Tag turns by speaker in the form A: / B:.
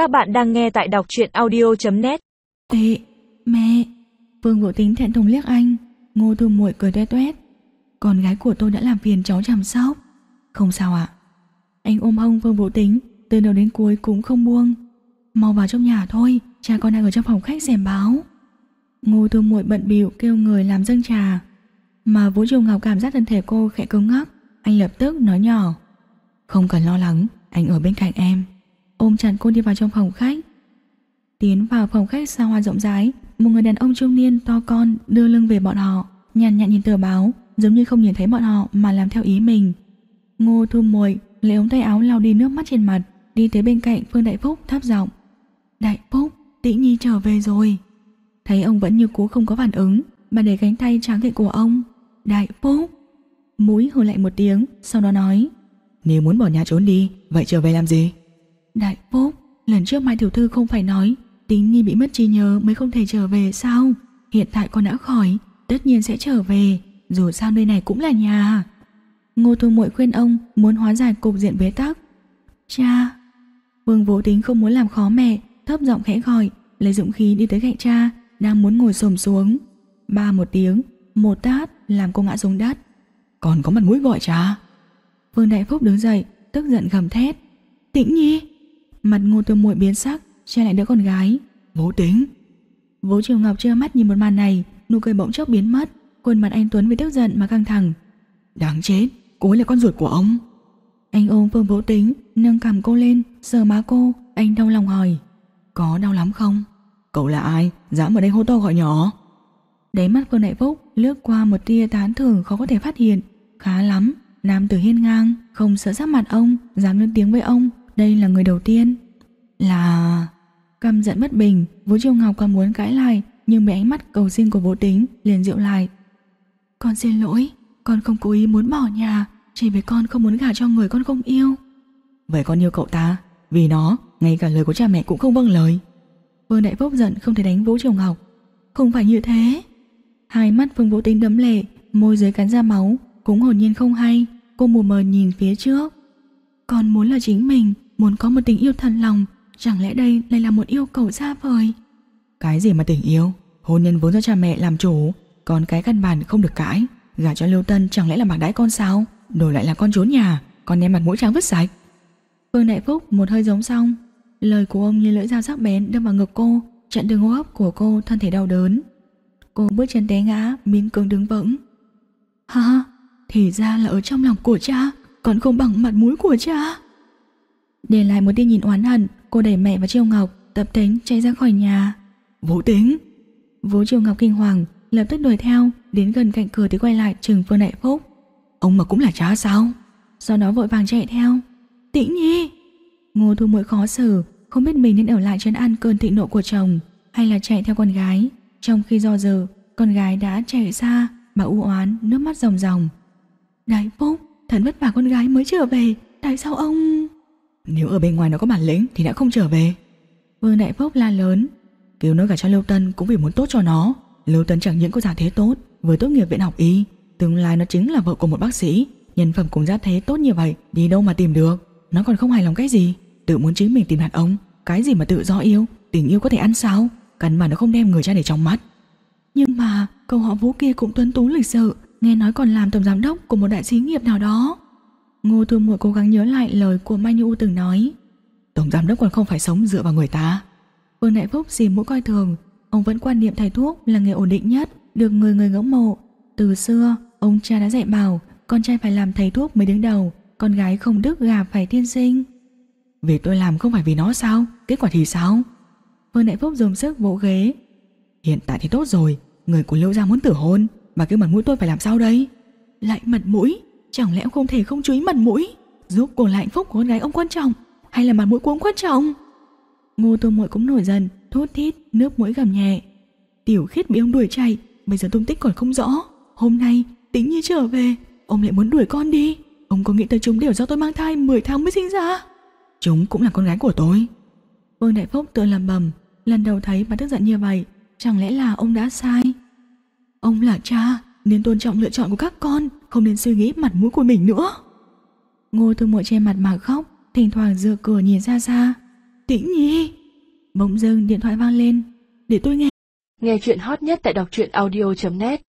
A: Các bạn đang nghe tại đọc truyện audio.net
B: Ê, mẹ Vương Vũ Tính thẹn thùng liếc anh. Ngô Thu Muội cười tuét tuét. Con gái của tôi đã làm phiền cháu chăm sóc. Không sao ạ. Anh ôm hông Vương Vũ Tính Từ đầu đến cuối cũng không buông. Mau vào trong nhà thôi Cha con đang ở trong phòng khách xem báo. Ngô Thu Muội bận bịu kêu người làm dâng trà. Mà Vũ Triều Ngọc cảm giác thân thể cô khẽ cứng ngắc. Anh lập tức nói nhỏ. Không cần lo lắng Anh ở bên cạnh em ôm chặt cô đi vào trong phòng khách. Tiến vào phòng khách xa hoa rộng rãi, một người đàn ông trung niên to con đưa lưng về bọn họ, nhàn nhạt nhìn tờ báo, giống như không nhìn thấy bọn họ mà làm theo ý mình. Ngô Thu Muội lấy ống tay áo lau đi nước mắt trên mặt, đi tới bên cạnh Phương Đại Phúc thấp giọng. Đại Phúc, Tĩ Nhi trở về rồi. Thấy ông vẫn như cũ không có phản ứng, bà để cánh tay trắng kiện của ông. Đại Phúc. Mũi hừ lại một tiếng, sau đó nói.
C: Nếu muốn bỏ nhà trốn đi, vậy trở về làm gì?
B: Đại Phúc, lần trước Mai Tiểu Thư không phải nói tính nhi bị mất trí nhớ mới không thể trở về sao? Hiện tại con đã khỏi, tất nhiên sẽ trở về, dù sao nơi này cũng là nhà. Ngô Thu Muội khuyên ông muốn hóa giải cục diện bế tắc. Cha! Vương Vũ Tính không muốn làm khó mẹ, thấp giọng khẽ gọi, lấy dũng khí đi tới cạnh cha, đang muốn ngồi xổm xuống. Ba một tiếng, một tát làm cô ngã xuống đất.
C: Còn có mặt mũi gọi cha.
B: Vương Đại Phúc đứng dậy, tức giận gầm thét. Tĩnh Nhi! Mặt ngô tư muội biến sắc Che lại đứa con gái.
C: Vô tính
B: Vũ Triều Ngọc trơ mắt nhìn một màn này Nụ cười bỗng chốc biến mất Khuôn mặt anh Tuấn vì tức giận mà căng thẳng.
C: Đáng chết Cô ấy là con ruột của ông.
B: Anh ôm Phương Vũ Tính Nâng cầm cô lên Sờ má cô Anh đau lòng hỏi. Có đau lắm không?
C: Cậu là ai? Dám ở đây hô to gọi nhỏ.
B: Đáy mắt Phương Đại Phúc lướt qua một tia tán thưởng khó có thể phát hiện. Khá lắm Nam tử hiên ngang Không sợ sát mặt ông Dám lên tiếng với ông đây là người đầu tiên. Là... Căm giận bất bình. Vũ Triều Ngọc còn muốn cãi lại Nhưng bị ánh mắt cầu xin của Vũ Tính liền dịu lại. Con xin lỗi Con không cố ý muốn bỏ nhà. Chỉ vì con không muốn gả cho người con không yêu.
C: Vậy con yêu cậu ta Vì nó, ngay cả lời của cha mẹ cũng không vâng lời.
B: Vương Đại Phúc giận không thể đánh Vũ Triều Ngọc. Không phải như thế. Hai mắt Phương Vũ Tính đấm lệ Môi dưới cắn ra máu Cũng hồn nhiên không hay. Cô mù mờ nhìn phía trước Con muốn là chính mình muốn có một tình yêu thật lòng, chẳng lẽ đây lại là một yêu cầu xa vời?
C: Cái gì mà tình yêu? Hôn nhân vốn do cha mẹ làm chủ, còn cái căn bản không được cãi. Gả cho Lưu Tân chẳng lẽ là bạc đãi con sao? Đổi lại là con trốn nhà, con đem mặt mũi trắng vứt sạch.
B: Vương Đại Phúc một hơi giống xong, lời của ông như lưỡi dao sắc bén đâm vào ngực cô, chặn đường hô hấp của cô thân thể đau đớn. Cô bước chân té ngã, miễn cưỡng đứng vững. Ha, thì ra là ở trong lòng của cha, còn không bằng mặt mũi của cha. Để lại một tia nhìn oán hận, cô đẩy mẹ và Triều Ngọc tập tính chạy ra khỏi nhà.
C: Vũ tính!
B: Vũ Triều Ngọc kinh hoàng, lập tức đuổi theo, đến gần cạnh cửa thì quay lại trừng Phương Đại Phúc.
C: Ông mà cũng là cha sao?
B: Sau đó vội vàng chạy theo. Tĩnh nhi! Ngô Thu Muội khó xử, không biết mình nên ở lại chân ăn cơn thịnh nộ của chồng hay là chạy theo con gái. Trong khi do dự, con gái đã chạy xa, bà u oán, nước mắt ròng ròng. Đại Phúc, thật vất vả con gái mới trở về, tại sao ông...
C: Nếu ở bên ngoài nó có bản lĩnh thì đã không trở về.
B: Vương Đại Phúc la lớn.
C: Cứu nó cả cho Lưu Tân cũng vì muốn tốt cho nó. Lưu Tân chẳng những có giả thế tốt Vừa tốt nghiệp viện học y. Tương lai nó chính là vợ của một bác sĩ. Nhân phẩm cùng giá thế tốt như vậy Đi đâu mà tìm được? Nó còn không hài lòng cái gì? Tự muốn chính mình tìm đàn ông. Cái gì mà tự do yêu? Tình yêu có thể ăn sao? Cần mà nó không đem người ra để trong mắt.
B: Nhưng mà cậu họ vũ kia cũng tuấn tú lịch sự Nghe nói còn làm tổng giám đốc của một đại xí nghiệp nào đó Ngô Thu Muội cố gắng nhớ lại lời của Mai Như U từng nói.
C: Tổng giám đốc còn không phải sống dựa vào người ta.
B: Vương Đại Phúc xì mũi coi thường, ông vẫn quan niệm thầy thuốc là nghề ổn định nhất, được người người ngưỡng mộ. Từ xưa, ông cha đã dạy bảo, con trai phải làm thầy thuốc mới đứng đầu, con gái không đức gà phải tiên sinh.
C: Việc tôi làm không phải vì nó sao, kết quả thì sao?
B: Vương Đại Phúc dùng sức vỗ ghế.
C: Hiện tại thì tốt rồi, người của Lưu Gia muốn tử hôn, mà cái mặt mũi tôi phải làm sao đây?
B: Lại mặt mũi? Chẳng lẽ ông không thể không chú ý mặt mũi? Giúp cô là hạnh phúc của con gái ông quan trọng, Hay là mặt mũi của ông quan trọng? Ngô tô muội cũng nổi dần Thốt thít, nước mũi gầm nhẹ. Tiểu khiết bị ông đuổi chạy, Bây giờ tung tích còn không rõ. Hôm nay, tính như trở về, Ông lại muốn đuổi con đi. Ông có nghĩ tới chúng đều do tôi mang thai 10 tháng mới sinh ra?
C: Chúng cũng là con gái của tôi.
B: Vương Đại Phúc tự làm bầm Lần đầu thấy bà tức giận như vậy, Chẳng lẽ là ông đã sai? Ông là cha nên tôn trọng lựa chọn của các con không nên suy nghĩ mặt mũi của mình nữa Ngô Thư Muội che mặt mà khóc thỉnh thoảng dựa cửa nhìn ra xa Tĩnh Nhi. Bỗng dưng điện thoại vang lên, để tôi nghe.
A: Nghe chuyện hot nhất tại đọc truyện audio.net